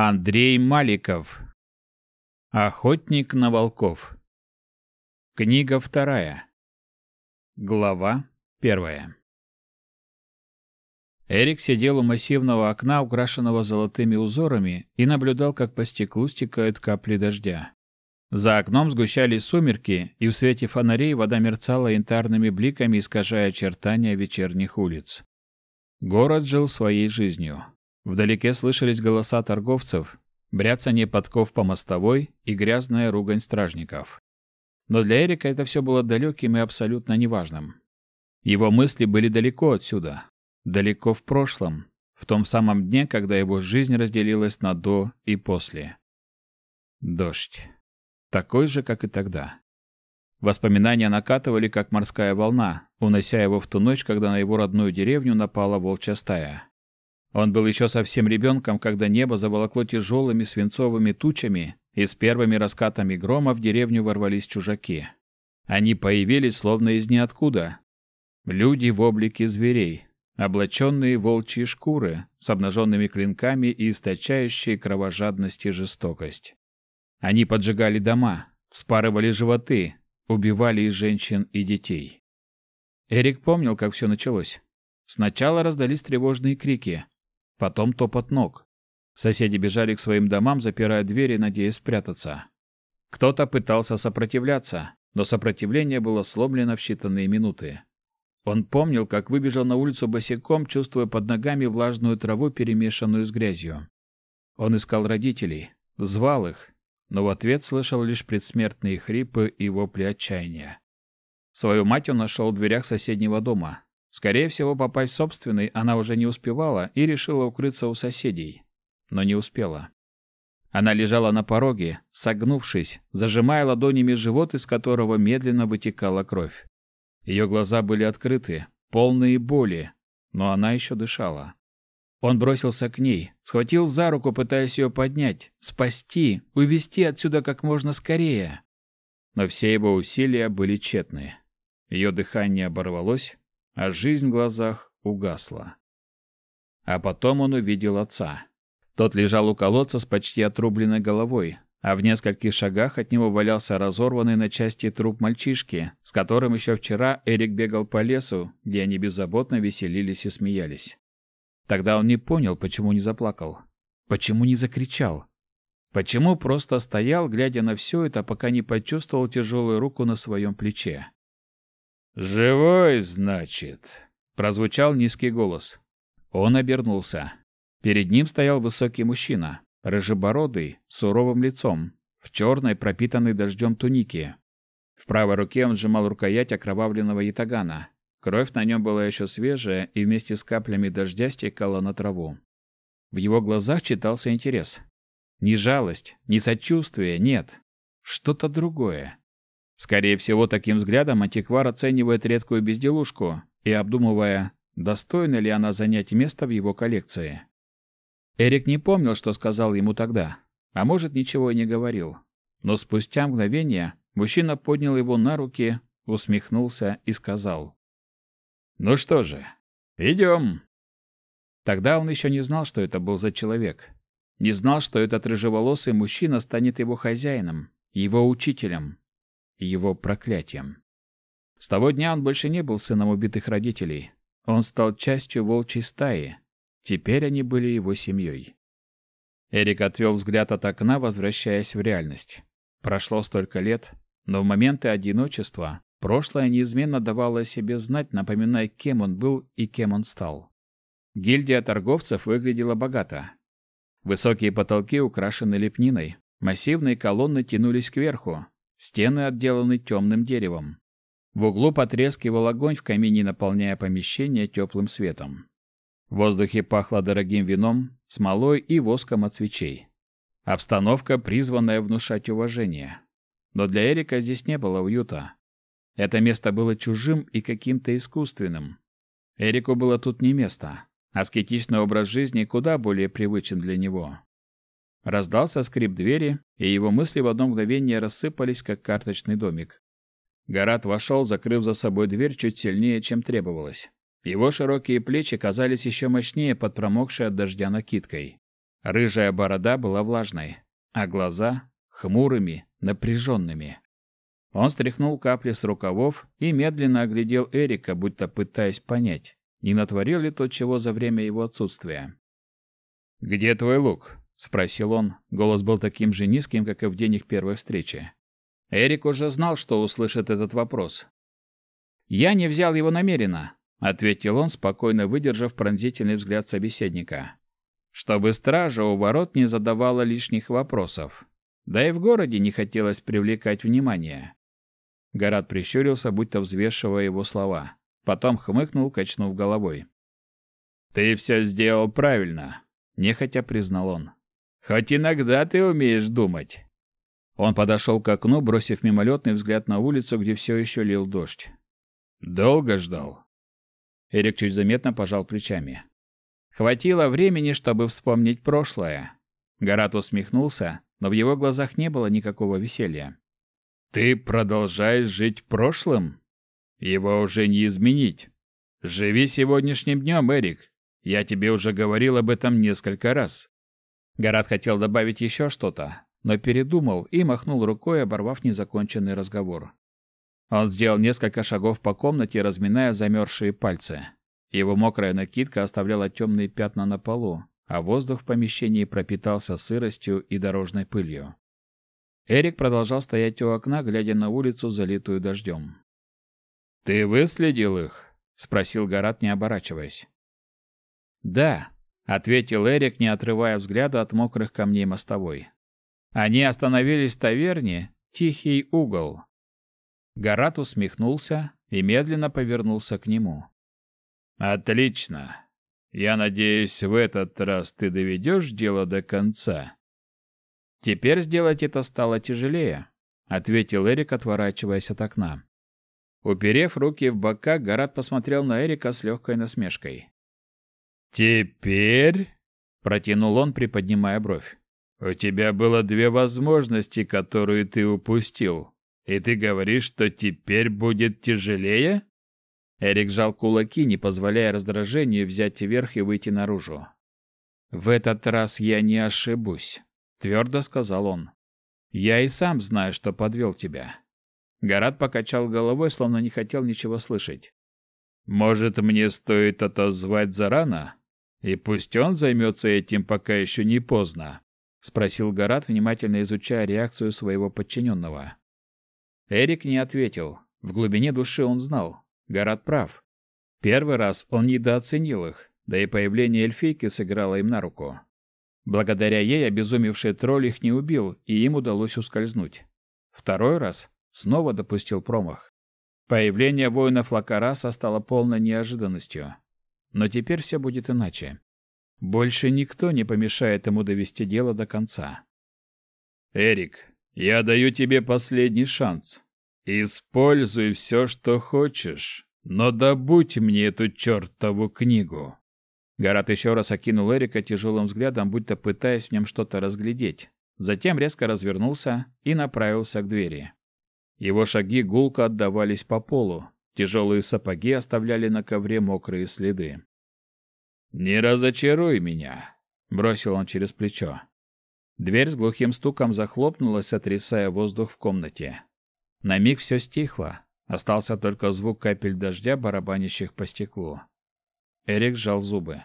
Андрей Маликов. Охотник на волков. Книга вторая. Глава первая. Эрик сидел у массивного окна, украшенного золотыми узорами, и наблюдал, как по стеклу стекают капли дождя. За окном сгущались сумерки, и в свете фонарей вода мерцала янтарными бликами, искажая очертания вечерних улиц. Город жил своей жизнью. Вдалеке слышались голоса торговцев, бряцание подков по мостовой и грязная ругань стражников. Но для Эрика это все было далеким и абсолютно неважным. Его мысли были далеко отсюда, далеко в прошлом, в том самом дне, когда его жизнь разделилась на до и после. Дождь. Такой же, как и тогда. Воспоминания накатывали, как морская волна, унося его в ту ночь, когда на его родную деревню напала волчья стая. Он был еще совсем ребенком, когда небо заволокло тяжелыми свинцовыми тучами, и с первыми раскатами грома в деревню ворвались чужаки. Они появились словно из ниоткуда. Люди в облике зверей, облаченные волчьи шкуры, с обнаженными клинками и источающие кровожадность и жестокость. Они поджигали дома, вспарывали животы, убивали и женщин, и детей. Эрик помнил, как все началось. Сначала раздались тревожные крики, Потом топот ног. Соседи бежали к своим домам, запирая двери, надеясь спрятаться. Кто-то пытался сопротивляться, но сопротивление было сломлено в считанные минуты. Он помнил, как выбежал на улицу босиком, чувствуя под ногами влажную траву, перемешанную с грязью. Он искал родителей, звал их, но в ответ слышал лишь предсмертные хрипы и вопли отчаяния. Свою мать он нашел в дверях соседнего дома. Скорее всего, попасть в собственный она уже не успевала и решила укрыться у соседей, но не успела. Она лежала на пороге, согнувшись, зажимая ладонями живот, из которого медленно вытекала кровь. Ее глаза были открыты, полные боли, но она еще дышала. Он бросился к ней, схватил за руку, пытаясь ее поднять, спасти, увести отсюда как можно скорее. Но все его усилия были тщетны. Ее дыхание оборвалось, а жизнь в глазах угасла. А потом он увидел отца. Тот лежал у колодца с почти отрубленной головой, а в нескольких шагах от него валялся разорванный на части труп мальчишки, с которым еще вчера Эрик бегал по лесу, где они беззаботно веселились и смеялись. Тогда он не понял, почему не заплакал, почему не закричал, почему просто стоял, глядя на все это, пока не почувствовал тяжелую руку на своем плече. «Живой, значит?» — прозвучал низкий голос. Он обернулся. Перед ним стоял высокий мужчина, рыжебородый, с суровым лицом, в черной, пропитанной дождем тунике. В правой руке он сжимал рукоять окровавленного ятагана. Кровь на нем была еще свежая и вместе с каплями дождя стекала на траву. В его глазах читался интерес. Не жалость, не сочувствие, нет. Что-то другое. Скорее всего, таким взглядом антиквар оценивает редкую безделушку и обдумывая, достойна ли она занять место в его коллекции. Эрик не помнил, что сказал ему тогда, а может, ничего и не говорил. Но спустя мгновение мужчина поднял его на руки, усмехнулся и сказал. «Ну что же, идем». Тогда он еще не знал, что это был за человек. Не знал, что этот рыжеволосый мужчина станет его хозяином, его учителем, его проклятием. С того дня он больше не был сыном убитых родителей. Он стал частью волчьей стаи. Теперь они были его семьей. Эрик отвел взгляд от окна, возвращаясь в реальность. Прошло столько лет, но в моменты одиночества прошлое неизменно давало о себе знать, напоминая, кем он был и кем он стал. Гильдия торговцев выглядела богато. Высокие потолки украшены лепниной, массивные колонны тянулись кверху, Стены отделаны темным деревом. В углу потрескивал огонь в камине, наполняя помещение теплым светом. В воздухе пахло дорогим вином, смолой и воском от свечей. Обстановка, призванная внушать уважение. Но для Эрика здесь не было уюта. Это место было чужим и каким-то искусственным. Эрику было тут не место. Аскетичный образ жизни куда более привычен для него. Раздался скрип двери, и его мысли в одно мгновение рассыпались, как карточный домик. Гарат вошел, закрыв за собой дверь чуть сильнее, чем требовалось. Его широкие плечи казались еще мощнее под промокшей от дождя накидкой. Рыжая борода была влажной, а глаза — хмурыми, напряженными. Он стряхнул капли с рукавов и медленно оглядел Эрика, будто пытаясь понять, не натворил ли тот чего за время его отсутствия. «Где твой лук?» — спросил он. Голос был таким же низким, как и в день их первой встречи. Эрик уже знал, что услышит этот вопрос. «Я не взял его намеренно», — ответил он, спокойно выдержав пронзительный взгляд собеседника. «Чтобы стража у ворот не задавала лишних вопросов. Да и в городе не хотелось привлекать внимание». Горат прищурился, будто взвешивая его слова. Потом хмыкнул, качнув головой. «Ты все сделал правильно нехотя признал он. Хоть иногда ты умеешь думать. Он подошел к окну, бросив мимолетный взгляд на улицу, где все еще лил дождь. Долго ждал. Эрик чуть заметно пожал плечами. Хватило времени, чтобы вспомнить прошлое. Гарат усмехнулся, но в его глазах не было никакого веселья. Ты продолжаешь жить прошлым? Его уже не изменить. Живи сегодняшним днем, Эрик. Я тебе уже говорил об этом несколько раз. Гарат хотел добавить еще что-то, но передумал и махнул рукой, оборвав незаконченный разговор. Он сделал несколько шагов по комнате, разминая замерзшие пальцы. Его мокрая накидка оставляла темные пятна на полу, а воздух в помещении пропитался сыростью и дорожной пылью. Эрик продолжал стоять у окна, глядя на улицу, залитую дождем. «Ты выследил их?» — спросил Гарат, не оборачиваясь. «Да», — ответил Эрик, не отрывая взгляда от мокрых камней мостовой. Они остановились в таверне «Тихий угол». Гарат усмехнулся и медленно повернулся к нему. «Отлично. Я надеюсь, в этот раз ты доведешь дело до конца». «Теперь сделать это стало тяжелее», — ответил Эрик, отворачиваясь от окна. Уперев руки в бока, Гарат посмотрел на Эрика с легкой насмешкой. «Теперь?» — протянул он, приподнимая бровь. «У тебя было две возможности, которые ты упустил. И ты говоришь, что теперь будет тяжелее?» Эрик жал кулаки, не позволяя раздражению взять верх и выйти наружу. «В этот раз я не ошибусь», — твердо сказал он. «Я и сам знаю, что подвел тебя». Гарат покачал головой, словно не хотел ничего слышать. «Может, мне стоит отозвать Зарана?» И пусть он займется этим, пока еще не поздно, спросил Гарат, внимательно изучая реакцию своего подчиненного. Эрик не ответил. В глубине души он знал, Гарат прав. Первый раз он недооценил их, да и появление эльфийки сыграло им на руку. Благодаря ей обезумевший тролль их не убил, и им удалось ускользнуть. Второй раз снова допустил промах. Появление воинов Лакараса стало полной неожиданностью. Но теперь все будет иначе. Больше никто не помешает ему довести дело до конца. Эрик, я даю тебе последний шанс. Используй все, что хочешь, но добудь мне эту чертову книгу. Гарат еще раз окинул Эрика тяжелым взглядом, будто пытаясь в нем что-то разглядеть. Затем резко развернулся и направился к двери. Его шаги гулко отдавались по полу, Тяжелые сапоги оставляли на ковре мокрые следы. «Не разочаруй меня!» — бросил он через плечо. Дверь с глухим стуком захлопнулась, сотрясая воздух в комнате. На миг все стихло. Остался только звук капель дождя, барабанящих по стеклу. Эрик сжал зубы.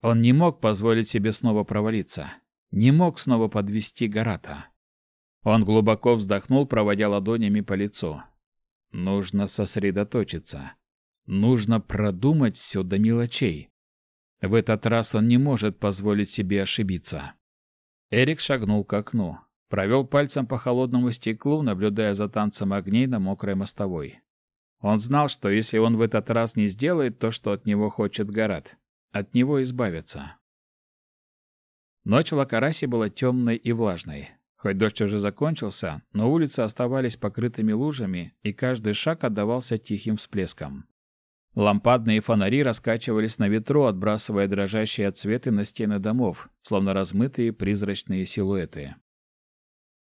Он не мог позволить себе снова провалиться. Не мог снова подвести Гарата. Он глубоко вздохнул, проводя ладонями по лицу. Нужно сосредоточиться. Нужно продумать все до мелочей. В этот раз он не может позволить себе ошибиться. Эрик шагнул к окну, провел пальцем по холодному стеклу, наблюдая за танцем огней на мокрой мостовой. Он знал, что если он в этот раз не сделает то, что от него хочет Гарат, от него избавиться. Ночь в Лакарасе была темной и влажной. Хоть дождь уже закончился, но улицы оставались покрытыми лужами, и каждый шаг отдавался тихим всплеском. Лампадные фонари раскачивались на ветру, отбрасывая дрожащие отсветы на стены домов, словно размытые призрачные силуэты.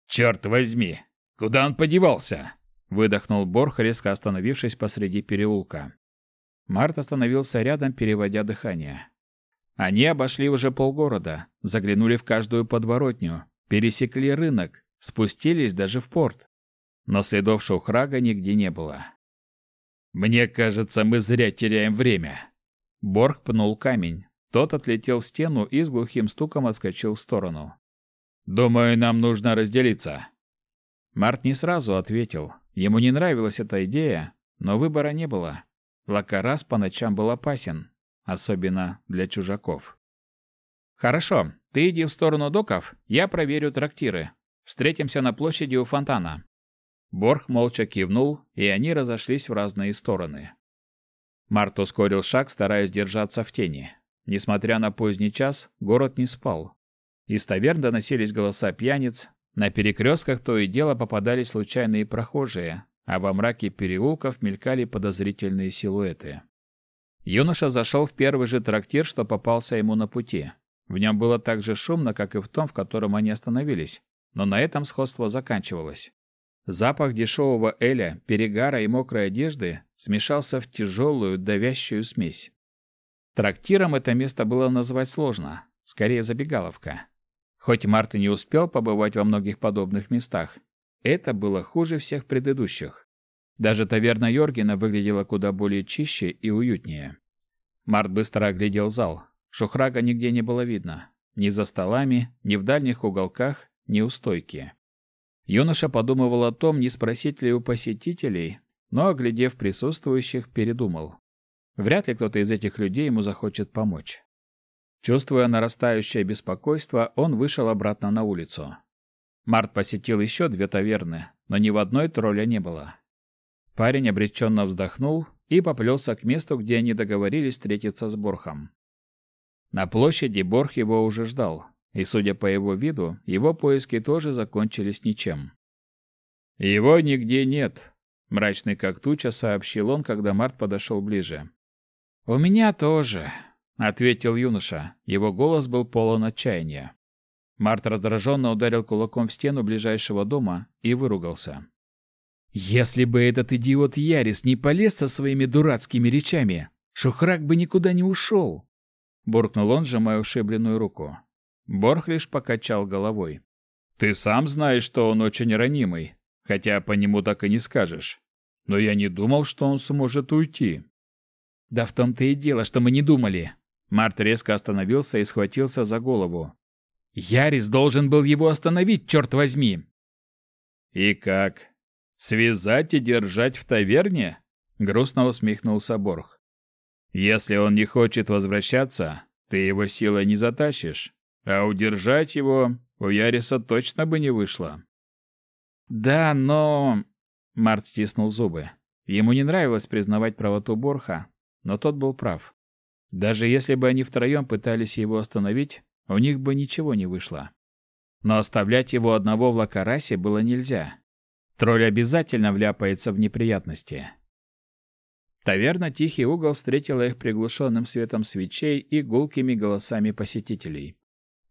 «Черт возьми! Куда он подевался?» — выдохнул Борх, резко остановившись посреди переулка. Март остановился рядом, переводя дыхание. Они обошли уже полгорода, заглянули в каждую подворотню, пересекли рынок, спустились даже в порт. Но следов Шухрага нигде не было. «Мне кажется, мы зря теряем время». Борг пнул камень. Тот отлетел в стену и с глухим стуком отскочил в сторону. «Думаю, нам нужно разделиться». Март не сразу ответил. Ему не нравилась эта идея, но выбора не было. Лакарас по ночам был опасен, особенно для чужаков. «Хорошо, ты иди в сторону доков, я проверю трактиры. Встретимся на площади у фонтана». Борх молча кивнул, и они разошлись в разные стороны. Март ускорил шаг, стараясь держаться в тени. Несмотря на поздний час, город не спал. Из таверн доносились голоса пьяниц, на перекрестках то и дело попадались случайные прохожие, а во мраке переулков мелькали подозрительные силуэты. Юноша зашел в первый же трактир, что попался ему на пути. В нем было так же шумно, как и в том, в котором они остановились, но на этом сходство заканчивалось. Запах дешевого эля, перегара и мокрой одежды смешался в тяжелую, давящую смесь. Трактиром это место было назвать сложно, скорее забегаловка. Хоть Март и не успел побывать во многих подобных местах, это было хуже всех предыдущих. Даже таверна Йоргена выглядела куда более чище и уютнее. Март быстро оглядел зал. Шухрага нигде не было видно. Ни за столами, ни в дальних уголках, ни у стойки. Юноша подумывал о том, не спросить ли у посетителей, но, оглядев присутствующих, передумал. Вряд ли кто-то из этих людей ему захочет помочь. Чувствуя нарастающее беспокойство, он вышел обратно на улицу. Март посетил еще две таверны, но ни в одной тролля не было. Парень обреченно вздохнул и поплелся к месту, где они договорились встретиться с Борхом. На площади Борх его уже ждал, и, судя по его виду, его поиски тоже закончились ничем. «Его нигде нет», — мрачный как туча сообщил он, когда Март подошел ближе. «У меня тоже», — ответил юноша. Его голос был полон отчаяния. Март раздраженно ударил кулаком в стену ближайшего дома и выругался. «Если бы этот идиот Ярис не полез со своими дурацкими речами, Шухрак бы никуда не ушел!» Буркнул он, сжимая ушибленную руку. Борх лишь покачал головой. «Ты сам знаешь, что он очень ранимый, хотя по нему так и не скажешь. Но я не думал, что он сможет уйти». «Да в том-то и дело, что мы не думали». Март резко остановился и схватился за голову. Ярис должен был его остановить, черт возьми. И как? Связать и держать в таверне? Грустно усмехнулся Борх. Если он не хочет возвращаться, ты его силой не затащишь, а удержать его у Яриса точно бы не вышло. Да, но Март стиснул зубы. Ему не нравилось признавать правоту Борха, но тот был прав. Даже если бы они втроем пытались его остановить, у них бы ничего не вышло. Но оставлять его одного в Лакарасе было нельзя. Тролль обязательно вляпается в неприятности. Таверна «Тихий угол» встретила их приглушенным светом свечей и гулкими голосами посетителей.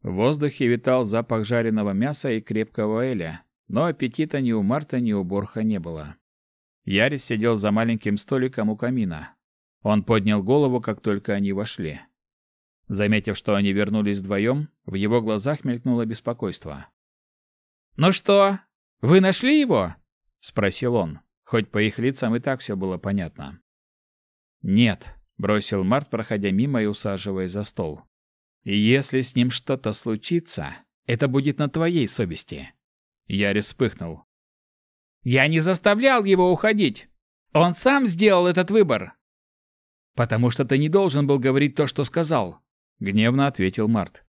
В воздухе витал запах жареного мяса и крепкого эля, но аппетита ни у Марта, ни у Борха не было. Ярис сидел за маленьким столиком у камина. Он поднял голову, как только они вошли. Заметив, что они вернулись вдвоем, в его глазах мелькнуло беспокойство. «Ну что, вы нашли его?» — спросил он, хоть по их лицам и так все было понятно. «Нет», — бросил Март, проходя мимо и усаживаясь за стол. «И если с ним что-то случится, это будет на твоей совести». Ярис вспыхнул. «Я не заставлял его уходить. Он сам сделал этот выбор». «Потому что ты не должен был говорить то, что сказал гневно ответил Март.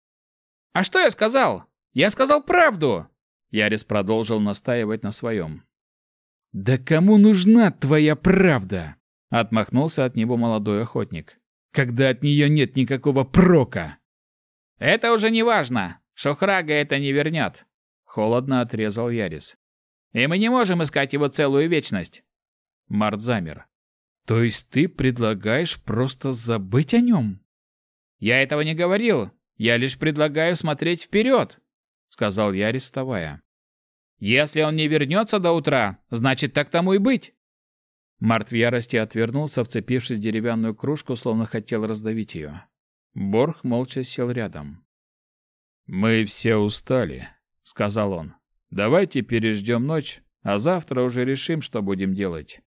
А что я сказал? Я сказал правду. Ярис продолжил настаивать на своем. Да кому нужна твоя правда? Отмахнулся от него молодой охотник. Когда от нее нет никакого прока. Это уже не важно. Шохрага это не вернет. холодно отрезал Ярис. И мы не можем искать его целую вечность. Март замер. То есть ты предлагаешь просто забыть о нем? Я этого не говорил. Я лишь предлагаю смотреть вперед», — сказал я, вставая. «Если он не вернется до утра, значит, так тому и быть». Март в ярости отвернулся, вцепившись в деревянную кружку, словно хотел раздавить ее. Борх молча сел рядом. «Мы все устали», — сказал он. «Давайте переждем ночь, а завтра уже решим, что будем делать».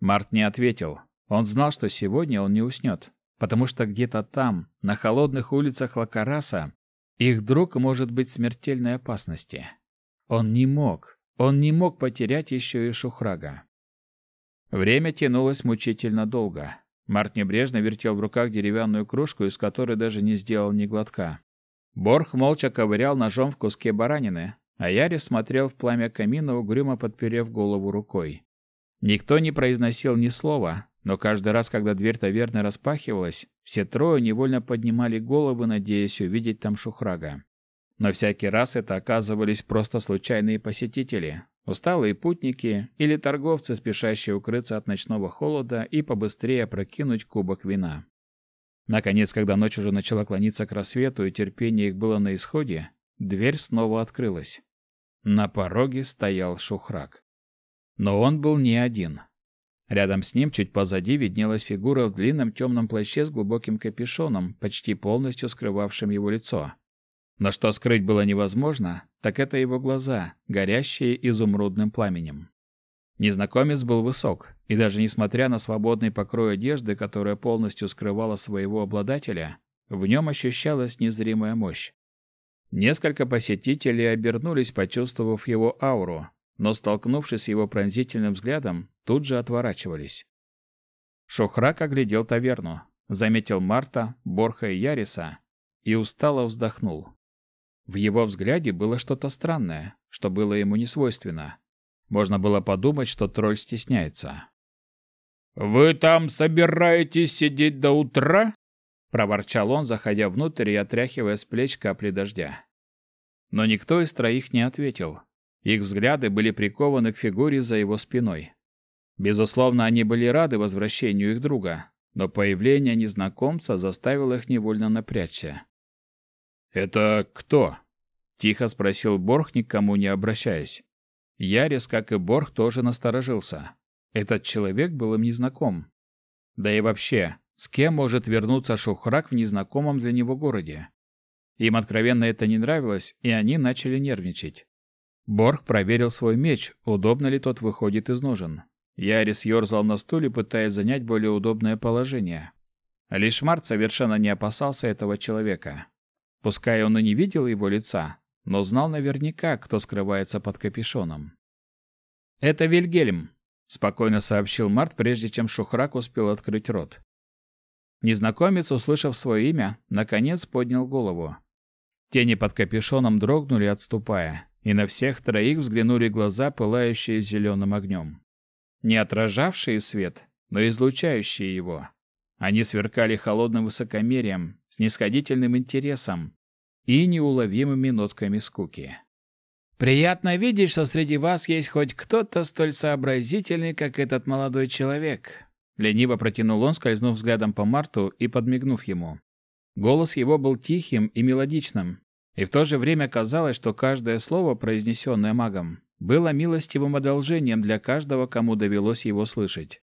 Март не ответил. Он знал, что сегодня он не уснет, потому что где-то там, на холодных улицах Лакараса, их друг может быть в смертельной опасности. Он не мог, он не мог потерять еще и Шухрага. Время тянулось мучительно долго. Март небрежно вертел в руках деревянную кружку, из которой даже не сделал ни глотка. Борх молча ковырял ножом в куске баранины, а Ярис смотрел в пламя камина, угрюмо подперев голову рукой. Никто не произносил ни слова, но каждый раз, когда дверь таверны распахивалась, все трое невольно поднимали головы, надеясь увидеть там Шухрага. Но всякий раз это оказывались просто случайные посетители, усталые путники или торговцы, спешащие укрыться от ночного холода и побыстрее опрокинуть кубок вина. Наконец, когда ночь уже начала клониться к рассвету и терпение их было на исходе, дверь снова открылась. На пороге стоял Шухраг. Но он был не один. Рядом с ним, чуть позади, виднелась фигура в длинном темном плаще с глубоким капюшоном, почти полностью скрывавшим его лицо. Но что скрыть было невозможно, так это его глаза, горящие изумрудным пламенем. Незнакомец был высок, и даже несмотря на свободный покрой одежды, которая полностью скрывала своего обладателя, в нем ощущалась незримая мощь. Несколько посетителей обернулись, почувствовав его ауру, но, столкнувшись с его пронзительным взглядом, тут же отворачивались. Шохрак оглядел таверну, заметил Марта, Борха и Яриса и устало вздохнул. В его взгляде было что-то странное, что было ему не свойственно. Можно было подумать, что тролль стесняется. «Вы там собираетесь сидеть до утра?» — проворчал он, заходя внутрь и отряхивая с плеч капли дождя. Но никто из троих не ответил, их взгляды были прикованы к фигуре за его спиной. Безусловно, они были рады возвращению их друга, но появление незнакомца заставило их невольно напрячься. «Это кто?» — тихо спросил Борх, никому не обращаясь. Ярис, как и Борх, тоже насторожился. Этот человек был им незнаком. Да и вообще, с кем может вернуться Шухрак в незнакомом для него городе? Им откровенно это не нравилось, и они начали нервничать. Борг проверил свой меч, удобно ли тот выходит из ножен. Ярис ерзал на стуле, пытаясь занять более удобное положение. Лишь Март совершенно не опасался этого человека. Пускай он и не видел его лица, но знал наверняка, кто скрывается под капюшоном. «Это Вильгельм», — спокойно сообщил Март, прежде чем Шухрак успел открыть рот. Незнакомец, услышав свое имя, наконец поднял голову. Тени под капюшоном дрогнули, отступая и на всех троих взглянули глаза, пылающие зеленым огнем. Не отражавшие свет, но излучающие его. Они сверкали холодным высокомерием, снисходительным интересом и неуловимыми нотками скуки. «Приятно видеть, что среди вас есть хоть кто-то столь сообразительный, как этот молодой человек», Лениво протянул он, скользнув взглядом по Марту и подмигнув ему. Голос его был тихим и мелодичным, и в то же время казалось, что каждое слово, произнесенное магом, было милостивым одолжением для каждого, кому довелось его слышать.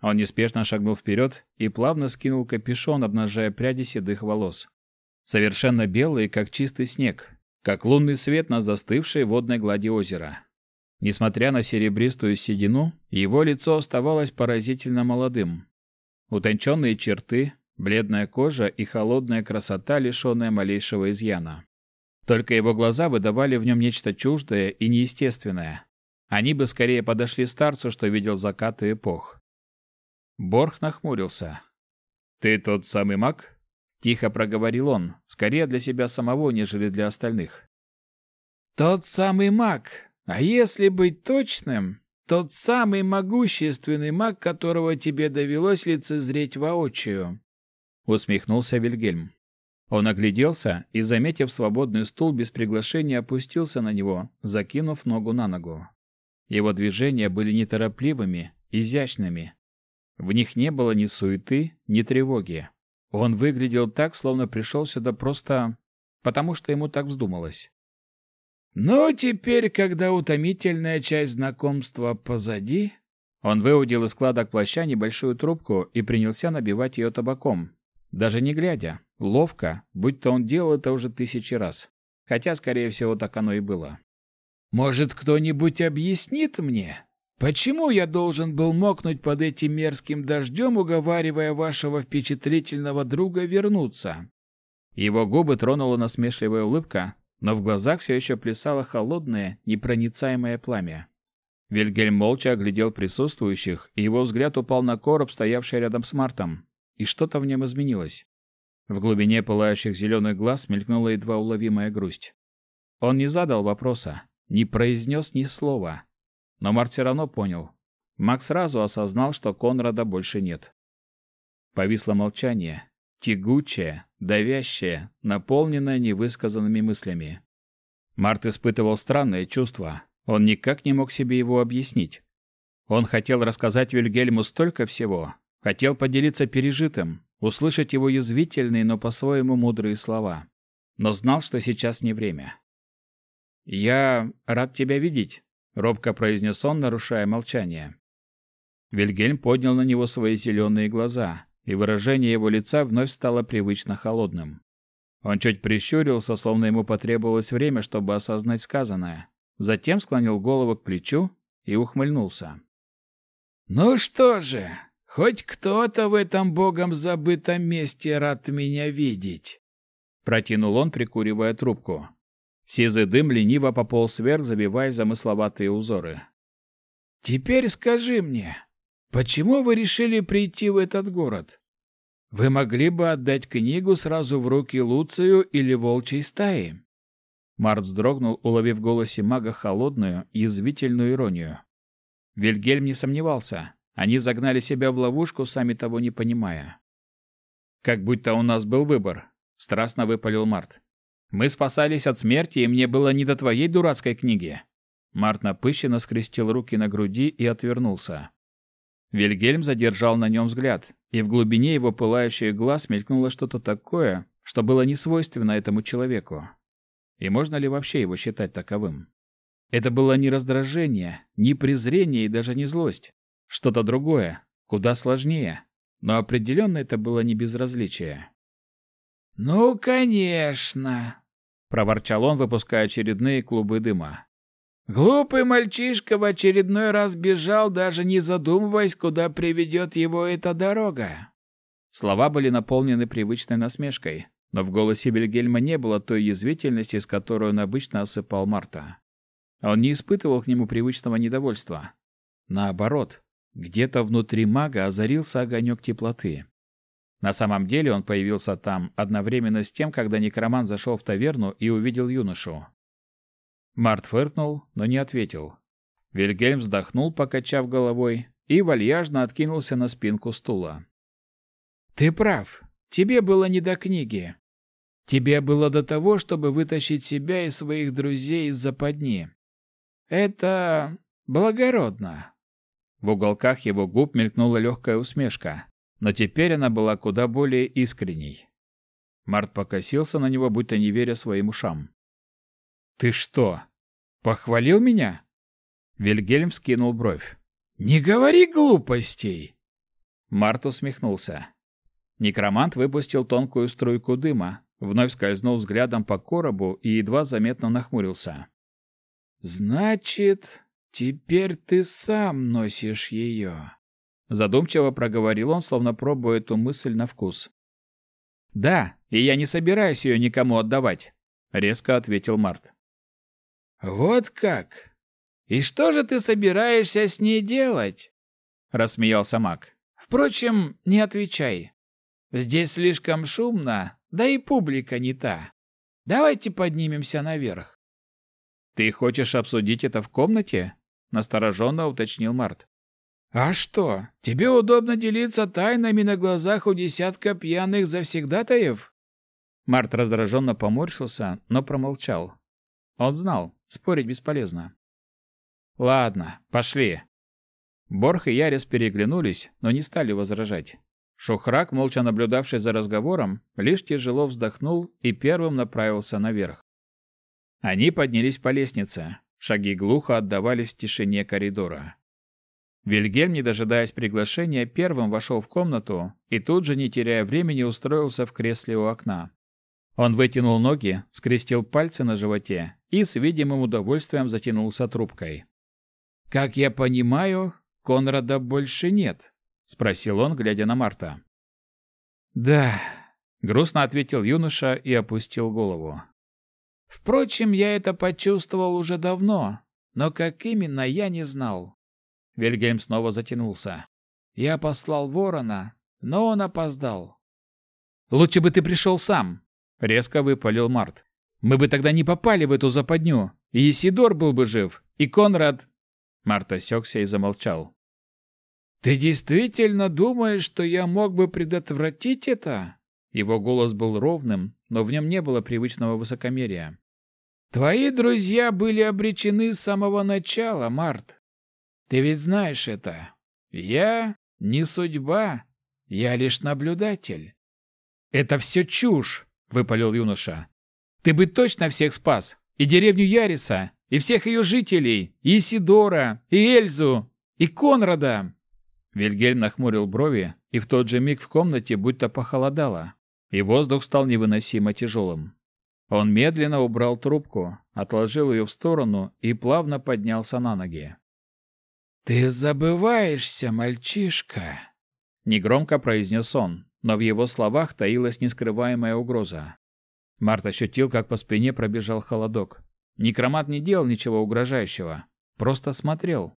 Он неспешно шагнул вперед и плавно скинул капюшон, обнажая пряди седых волос. Совершенно белые, как чистый снег, как лунный свет на застывшей водной глади озера. Несмотря на серебристую седину, его лицо оставалось поразительно молодым. Утонченные черты, Бледная кожа и холодная красота, лишенная малейшего изъяна. Только его глаза выдавали в нем нечто чуждое и неестественное. Они бы скорее подошли старцу, что видел закаты эпох. Борх нахмурился. «Ты тот самый маг?» — тихо проговорил он, скорее для себя самого, нежели для остальных. «Тот самый маг! А если быть точным, тот самый могущественный маг, которого тебе довелось лицезреть воочию усмехнулся Вильгельм. Он огляделся и, заметив свободный стул, без приглашения опустился на него, закинув ногу на ногу. Его движения были неторопливыми, изящными. В них не было ни суеты, ни тревоги. Он выглядел так, словно пришел сюда просто потому, что ему так вздумалось. «Ну, теперь, когда утомительная часть знакомства позади...» Он выудил из складок плаща небольшую трубку и принялся набивать ее табаком, Даже не глядя, ловко, будь-то он делал это уже тысячи раз. Хотя, скорее всего, так оно и было. «Может, кто-нибудь объяснит мне, почему я должен был мокнуть под этим мерзким дождем, уговаривая вашего впечатлительного друга вернуться?» Его губы тронула насмешливая улыбка, но в глазах все еще плясало холодное, непроницаемое пламя. Вильгельм молча оглядел присутствующих, и его взгляд упал на короб, стоявший рядом с Мартом, и что-то в нем изменилось. В глубине пылающих зеленых глаз мелькнула едва уловимая грусть. Он не задал вопроса, не произнес ни слова. Но Март все равно понял. Макс сразу осознал, что Конрада больше нет. Повисло молчание, тягучее, давящее, наполненное невысказанными мыслями. Март испытывал странное чувство, он никак не мог себе его объяснить. Он хотел рассказать Вильгельму столько всего, хотел поделиться пережитым, услышать его язвительные, но по-своему мудрые слова. Но знал, что сейчас не время. «Я рад тебя видеть», — робко произнес он, нарушая молчание. Вильгельм поднял на него свои зеленые глаза, и выражение его лица вновь стало привычно холодным. Он чуть прищурился, словно ему потребовалось время, чтобы осознать сказанное. Затем склонил голову к плечу и ухмыльнулся. «Ну что же, хоть кто-то в этом богом забытом месте рад меня видеть!» Протянул он, прикуривая трубку. Сизый дым лениво пополз вверх, забивая замысловатые узоры. «Теперь скажи мне, почему вы решили прийти в этот город? Вы могли бы отдать книгу сразу в руки Луцию или Волчьей стаи?» Март вздрогнул, уловив в голосе мага холодную, язвительную иронию. Вильгельм не сомневался. Они загнали себя в ловушку, сами того не понимая. «Как будто у нас был выбор», — страстно выпалил Март. «Мы спасались от смерти, и мне было не до твоей дурацкой книги». Март напыщенно скрестил руки на груди и отвернулся. Вильгельм задержал на нем взгляд, и в глубине его пылающих глаз мелькнуло что-то такое, что было несвойственно этому человеку. И можно ли вообще его считать таковым? Это было не раздражение, не презрение и даже не злость. Что-то другое, куда сложнее. Но определенно это было не безразличие. «Ну, конечно!» — проворчал он, выпуская очередные клубы дыма. «Глупый мальчишка в очередной раз бежал, даже не задумываясь, куда приведет его эта дорога». Слова были наполнены привычной насмешкой, но в голосе Вильгельма не было той язвительности, с которой он обычно осыпал Марта. Он не испытывал к нему привычного недовольства. Наоборот, где-то внутри мага озарился огонек теплоты. На самом деле он появился там одновременно с тем, когда некромант зашел в таверну и увидел юношу. Март фыркнул, но не ответил. Вильгельм вздохнул, покачав головой, и вальяжно откинулся на спинку стула. «Ты прав. Тебе было не до книги. Тебе было до того, чтобы вытащить себя и своих друзей из западни. Это благородно. В уголках его губ мелькнула легкая усмешка, но теперь она была куда более искренней. Март покосился на него, будто не веря своим ушам. «Ты что, похвалил меня?» Вильгельм скинул бровь. «Не говори глупостей!» Март усмехнулся. Некромант выпустил тонкую струйку дыма, вновь скользнул взглядом по коробу и едва заметно нахмурился. «Значит, теперь ты сам носишь ее?» Задумчиво проговорил он, словно пробуя эту мысль на вкус. «Да, и я не собираюсь ее никому отдавать», — резко ответил Март. «Вот как? И что же ты собираешься с ней делать?» — рассмеялся маг. «Впрочем, не отвечай. Здесь слишком шумно, да и публика не та. Давайте поднимемся наверх. Ты хочешь обсудить это в комнате? настороженно уточнил Март. А что? Тебе удобно делиться тайнами на глазах у десятка пьяных завсегдатаев? Март раздраженно поморщился, но промолчал. Он знал, спорить бесполезно. Ладно, пошли. Борх и Ярис переглянулись, но не стали возражать. Шухрак, молча наблюдавший за разговором, лишь тяжело вздохнул и первым направился наверх. Они поднялись по лестнице. Шаги глухо отдавались в тишине коридора. Вильгельм, не дожидаясь приглашения, первым вошел в комнату и тут же, не теряя времени, устроился в кресле у окна. Он вытянул ноги, скрестил пальцы на животе и с видимым удовольствием затянулся трубкой. «Как я понимаю, Конрада больше нет?» — спросил он, глядя на Марта. «Да», — грустно ответил юноша и опустил голову. «Впрочем, я это почувствовал уже давно, но как именно, я не знал». Вильгельм снова затянулся. «Я послал ворона, но он опоздал». «Лучше бы ты пришел сам», — резко выпалил Март. «Мы бы тогда не попали в эту западню, и Исидор был бы жив, и Конрад...» Март осекся и замолчал. «Ты действительно думаешь, что я мог бы предотвратить это?» Его голос был ровным, но в нем не было привычного высокомерия. «Твои друзья были обречены с самого начала, Март. Ты ведь знаешь это. Я не судьба, я лишь наблюдатель». «Это все чушь!» — выпалил юноша. «Ты бы точно всех спас! И деревню Яриса, и всех ее жителей, и Сидора, и Эльзу, и Конрада!» Вильгельм нахмурил брови, и в тот же миг в комнате будто похолодало, и воздух стал невыносимо тяжелым. Он медленно убрал трубку, отложил ее в сторону и плавно поднялся на ноги. «Ты забываешься, мальчишка!» Негромко произнес он, но в его словах таилась нескрываемая угроза. Март ощутил, как по спине пробежал холодок. Некромат не делал ничего угрожающего, просто смотрел.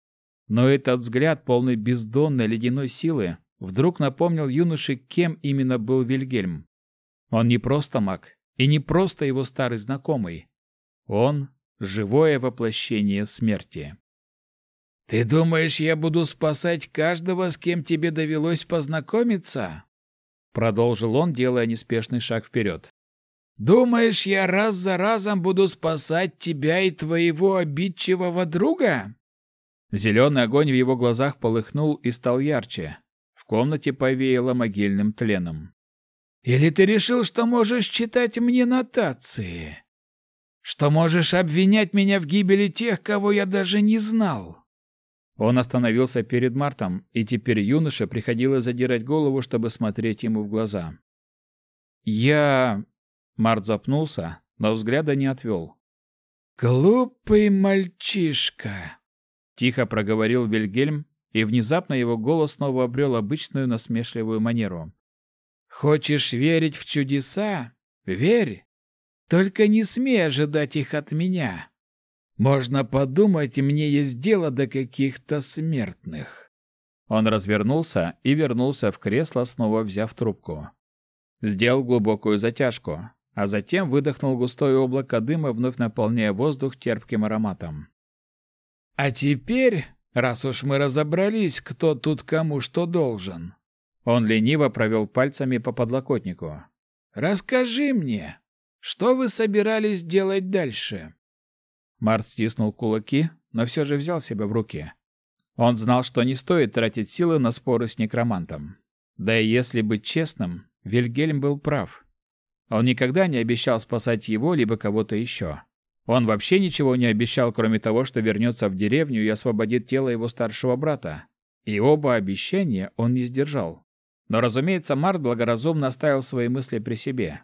Но этот взгляд, полный бездонной ледяной силы, вдруг напомнил юноше, кем именно был Вильгельм. Он не просто маг, и не просто его старый знакомый. Он — живое воплощение смерти. «Ты думаешь, я буду спасать каждого, с кем тебе довелось познакомиться?» Продолжил он, делая неспешный шаг вперед. «Думаешь, я раз за разом буду спасать тебя и твоего обидчивого друга?» Зеленый огонь в его глазах полыхнул и стал ярче. В комнате повеяло могильным тленом. «Или ты решил, что можешь читать мне нотации? Что можешь обвинять меня в гибели тех, кого я даже не знал?» Он остановился перед Мартом, и теперь юноше приходилось задирать голову, чтобы смотреть ему в глаза. «Я...» Март запнулся, но взгляда не отвел. «Глупый мальчишка!» Тихо проговорил Вильгельм, и внезапно его голос снова обрел обычную насмешливую манеру. «Хочешь верить в чудеса? Верь! Только не смей ожидать их от меня. Можно подумать, мне есть дело до каких-то смертных». Он развернулся и вернулся в кресло, снова взяв трубку. Сделал глубокую затяжку, а затем выдохнул густое облако дыма, вновь наполняя воздух терпким ароматом. А теперь, раз уж мы разобрались, кто тут кому что должен. Он лениво провел пальцами по подлокотнику. Расскажи мне, что вы собирались делать дальше? Март стиснул кулаки, но все же взял себя в руки. Он знал, что не стоит тратить силы на споры с некромантом. Да и если быть честным, Вильгельм был прав. Он никогда не обещал спасать его либо кого-то еще. Он вообще ничего не обещал, кроме того, что вернется в деревню и освободит тело его старшего брата. И оба обещания он не сдержал. Но, разумеется, Март благоразумно оставил свои мысли при себе.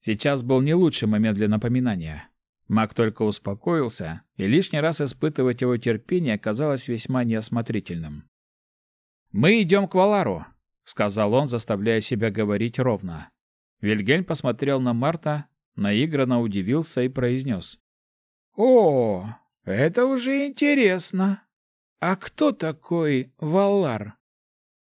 Сейчас был не лучший момент для напоминания. Маг только успокоился, и лишний раз испытывать его терпение казалось весьма неосмотрительным. «Мы идем к Валару», — сказал он, заставляя себя говорить ровно. Вильгельм посмотрел на Марта, наигранно удивился и произнес. О, это уже интересно. А кто такой Валар?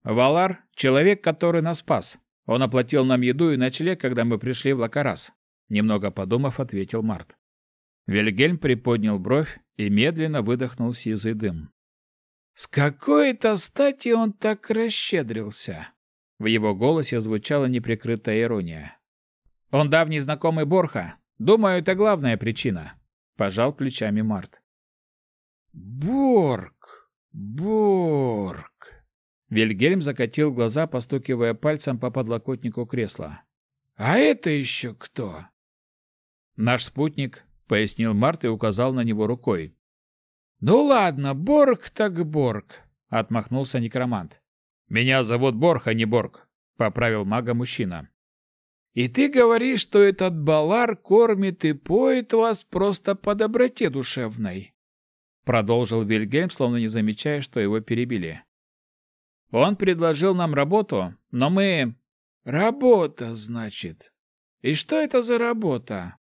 Валар — человек, который нас спас. Он оплатил нам еду и ночлег, когда мы пришли в Лакарас. Немного подумав, ответил Март. Вильгельм приподнял бровь и медленно выдохнул сизый дым. С какой-то стати он так расщедрился? В его голосе звучала неприкрытая ирония. Он давний знакомый Борха. Думаю, это главная причина. Пожал плечами Март. Борг! Борг! Вильгельм закатил глаза, постукивая пальцем по подлокотнику кресла. А это еще кто? Наш спутник, пояснил Март и указал на него рукой. Ну ладно, Борг так Борг. — отмахнулся некромант. «Меня зовут Борх, а не Борг», — поправил мага мужчина. «И ты говоришь, что этот балар кормит и поет вас просто по доброте душевной?» Продолжил Вильгельм, словно не замечая, что его перебили. «Он предложил нам работу, но мы...» «Работа, значит. И что это за работа?»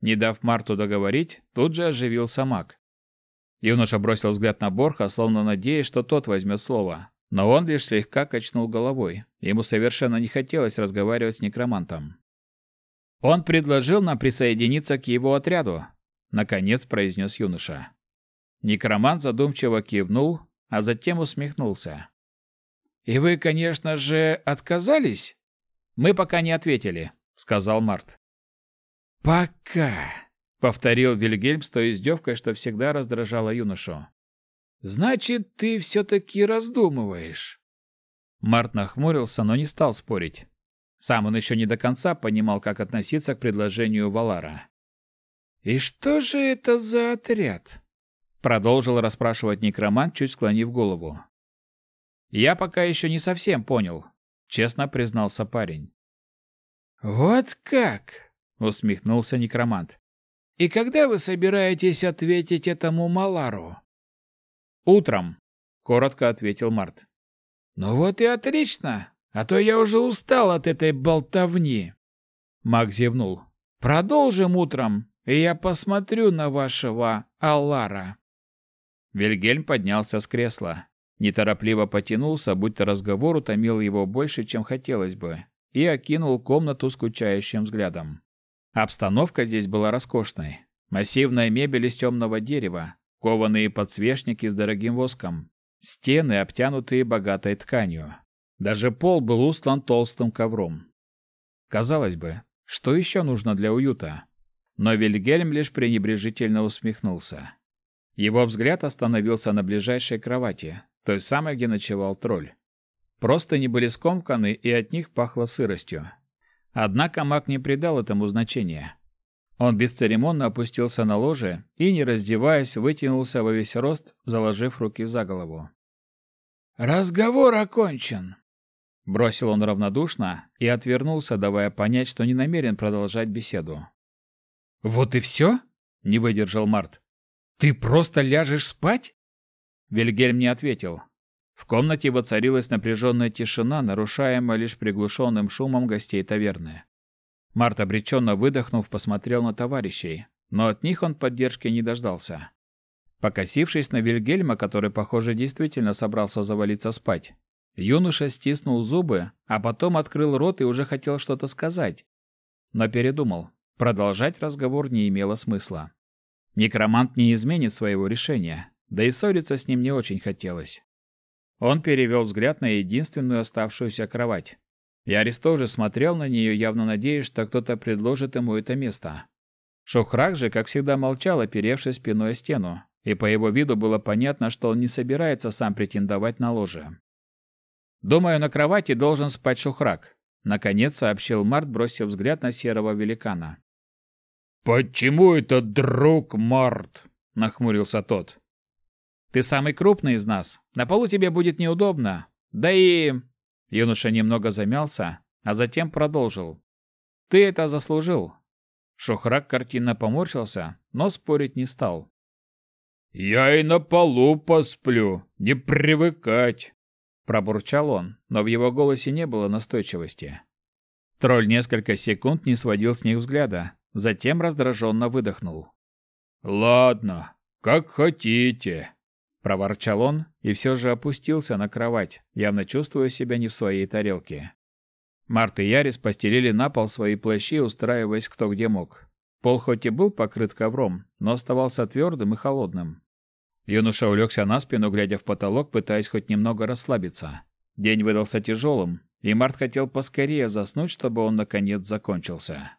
Не дав Марту договорить, тут же оживился маг. Юноша бросил взгляд на Борха, словно надеясь, что тот возьмет слово. Но он лишь слегка качнул головой. Ему совершенно не хотелось разговаривать с некромантом. «Он предложил нам присоединиться к его отряду», — наконец произнес юноша. Некромант задумчиво кивнул, а затем усмехнулся. «И вы, конечно же, отказались?» «Мы пока не ответили», — сказал Март. «Пока», — повторил Вильгельм с той издевкой, что всегда раздражала юношу. «Значит, ты все-таки раздумываешь». Март нахмурился, но не стал спорить. Сам он еще не до конца понимал, как относиться к предложению Валара. «И что же это за отряд?» Продолжил расспрашивать некромант, чуть склонив голову. «Я пока еще не совсем понял», — честно признался парень. «Вот как?» — усмехнулся некромант. «И когда вы собираетесь ответить этому Малару?» «Утром», — коротко ответил Март. «Ну вот и отлично, а то я уже устал от этой болтовни». Маг зевнул. «Продолжим утром, и я посмотрю на вашего Аллара». Вильгельм поднялся с кресла, неторопливо потянулся, будто разговор утомил его больше, чем хотелось бы, и окинул комнату скучающим взглядом. Обстановка здесь была роскошной. Массивная мебель из темного дерева, кованые подсвечники с дорогим воском, стены, обтянутые богатой тканью. Даже пол был устлан толстым ковром. Казалось бы, что еще нужно для уюта? Но Вильгельм лишь пренебрежительно усмехнулся. Его взгляд остановился на ближайшей кровати, той самой, где ночевал тролль. Просто не были скомканы, и от них пахло сыростью. Однако маг не придал этому значения. Он бесцеремонно опустился на ложе и, не раздеваясь, вытянулся во весь рост, заложив руки за голову. «Разговор окончен», — бросил он равнодушно и отвернулся, давая понять, что не намерен продолжать беседу. «Вот и все?» — не выдержал Март. Ты просто ляжешь спать? Вильгельм не ответил. В комнате воцарилась напряженная тишина, нарушаемая лишь приглушенным шумом гостей таверны. Март, обреченно выдохнув, посмотрел на товарищей, но от них он поддержки не дождался. Покосившись на Вильгельма, который, похоже, действительно собрался завалиться спать, юноша стиснул зубы, а потом открыл рот и уже хотел что-то сказать. Но передумал. Продолжать разговор не имело смысла. Некромант не изменит своего решения, да и ссориться с ним не очень хотелось. Он перевел взгляд на единственную оставшуюся кровать. И Арис тоже смотрел на нее, явно надеясь, что кто-то предложит ему это место. Шухрак же, как всегда, молчал, оперевшись спиной о стену, и по его виду было понятно, что он не собирается сам претендовать на ложе. «Думаю, на кровати должен спать Шухрак», — наконец сообщил Март, бросив взгляд на серого великана. «Почему это друг Март?» — нахмурился тот. «Ты самый крупный из нас. На полу тебе будет неудобно. Да и...» Юноша немного замялся, а затем продолжил. «Ты это заслужил». Шухрак картинно поморщился, но спорить не стал. «Я и на полу посплю, не привыкать», — пробурчал он, но в его голосе не было настойчивости. Тролль несколько секунд не сводил с них взгляда, Затем раздраженно выдохнул. «Ладно, как хотите», — проворчал он и все же опустился на кровать, явно чувствуя себя не в своей тарелке. Март и Ярис постелили на пол свои плащи, устраиваясь кто где мог. Пол хоть и был покрыт ковром, но оставался твердым и холодным. Юноша улегся на спину, глядя в потолок, пытаясь хоть немного расслабиться. День выдался тяжелым, и Март хотел поскорее заснуть, чтобы он наконец закончился.